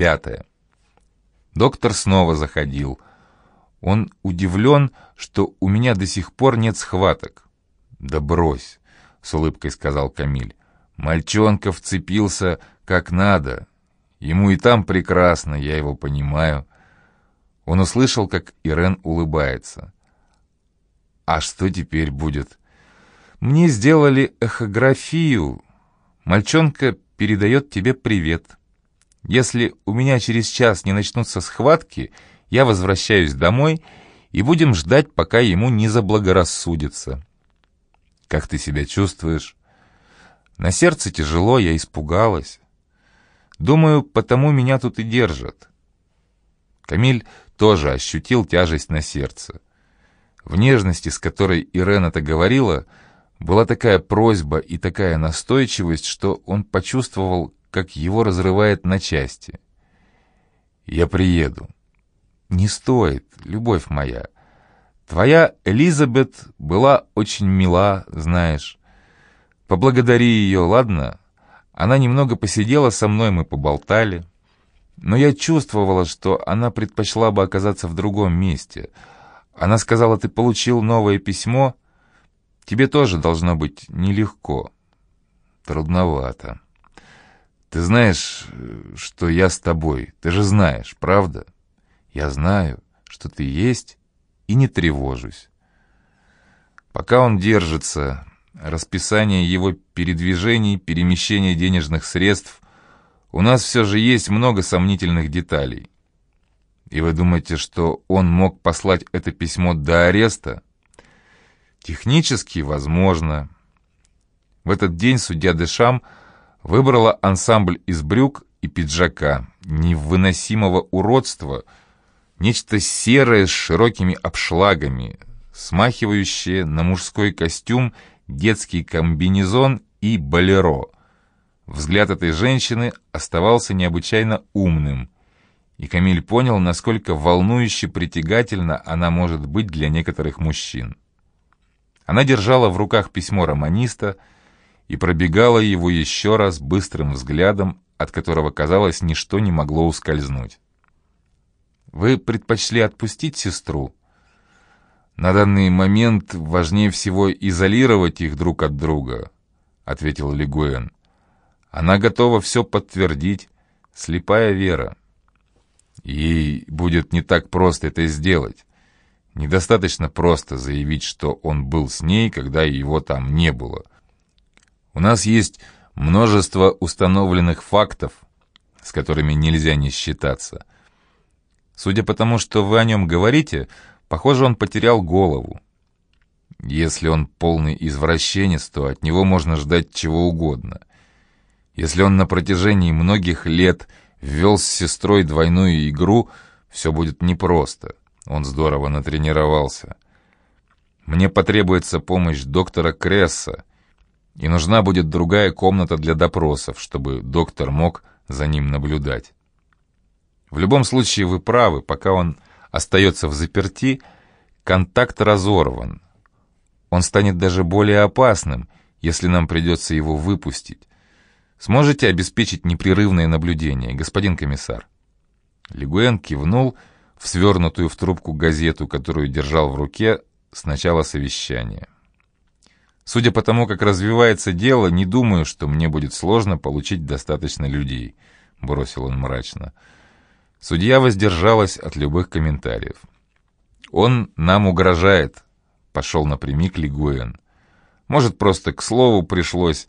Пятое. Доктор снова заходил. Он удивлен, что у меня до сих пор нет схваток. «Да брось», — с улыбкой сказал Камиль. «Мальчонка вцепился как надо. Ему и там прекрасно, я его понимаю». Он услышал, как Ирен улыбается. «А что теперь будет?» «Мне сделали эхографию. Мальчонка передает тебе привет. Если у меня через час не начнутся схватки, я возвращаюсь домой и будем ждать, пока ему не заблагорассудится». «Как ты себя чувствуешь?» «На сердце тяжело, я испугалась. Думаю, потому меня тут и держат». Камиль тоже ощутил тяжесть на сердце. В нежности, с которой Ирен это говорила, была такая просьба и такая настойчивость, что он почувствовал, как его разрывает на части. «Я приеду». «Не стоит, любовь моя. Твоя Элизабет была очень мила, знаешь. Поблагодари ее, ладно? Она немного посидела со мной, мы поболтали» но я чувствовала, что она предпочла бы оказаться в другом месте. Она сказала, ты получил новое письмо, тебе тоже должно быть нелегко. Трудновато. Ты знаешь, что я с тобой, ты же знаешь, правда? Я знаю, что ты есть, и не тревожусь. Пока он держится, расписание его передвижений, перемещения денежных средств у нас все же есть много сомнительных деталей. И вы думаете, что он мог послать это письмо до ареста? Технически возможно. В этот день судья Дешам выбрала ансамбль из брюк и пиджака, невыносимого уродства, нечто серое с широкими обшлагами, смахивающее на мужской костюм, детский комбинезон и болеро — Взгляд этой женщины оставался необычайно умным, и Камиль понял, насколько волнующе притягательна она может быть для некоторых мужчин. Она держала в руках письмо романиста и пробегала его еще раз быстрым взглядом, от которого, казалось, ничто не могло ускользнуть. «Вы предпочли отпустить сестру?» «На данный момент важнее всего изолировать их друг от друга», — ответил Лигуэн. Она готова все подтвердить, слепая вера. Ей будет не так просто это сделать. Недостаточно просто заявить, что он был с ней, когда его там не было. У нас есть множество установленных фактов, с которыми нельзя не считаться. Судя по тому, что вы о нем говорите, похоже, он потерял голову. Если он полный извращенец, то от него можно ждать чего угодно. Если он на протяжении многих лет ввел с сестрой двойную игру, все будет непросто. Он здорово натренировался. Мне потребуется помощь доктора Кресса, и нужна будет другая комната для допросов, чтобы доктор мог за ним наблюдать. В любом случае вы правы, пока он остается в заперти, контакт разорван. Он станет даже более опасным, если нам придется его выпустить. Сможете обеспечить непрерывное наблюдение, господин комиссар?» Лигуэн кивнул в свернутую в трубку газету, которую держал в руке с начала совещания. «Судя по тому, как развивается дело, не думаю, что мне будет сложно получить достаточно людей», — бросил он мрачно. Судья воздержалась от любых комментариев. «Он нам угрожает», — пошел напрямик Лигуэн. «Может, просто к слову пришлось...»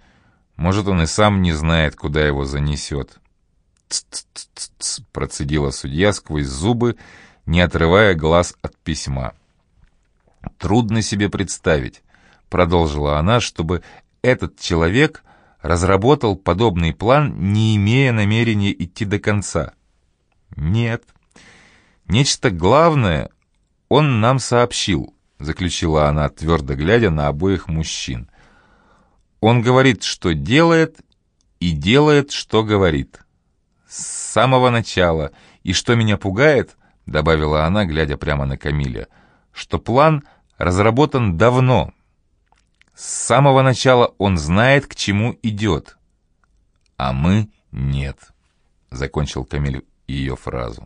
Может, он и сам не знает, куда его занесет. «Ц-ц-ц-ц», процедила судья сквозь зубы, не отрывая глаз от письма. «Трудно себе представить», — продолжила она, «чтобы этот человек разработал подобный план, не имея намерения идти до конца». «Нет. Нечто главное он нам сообщил», — заключила она, твердо глядя на обоих мужчин. Он говорит, что делает, и делает, что говорит. С самого начала. И что меня пугает, добавила она, глядя прямо на Камиля, что план разработан давно. Самого начала он знает, к чему идет. А мы нет, закончил Камиль ее фразу.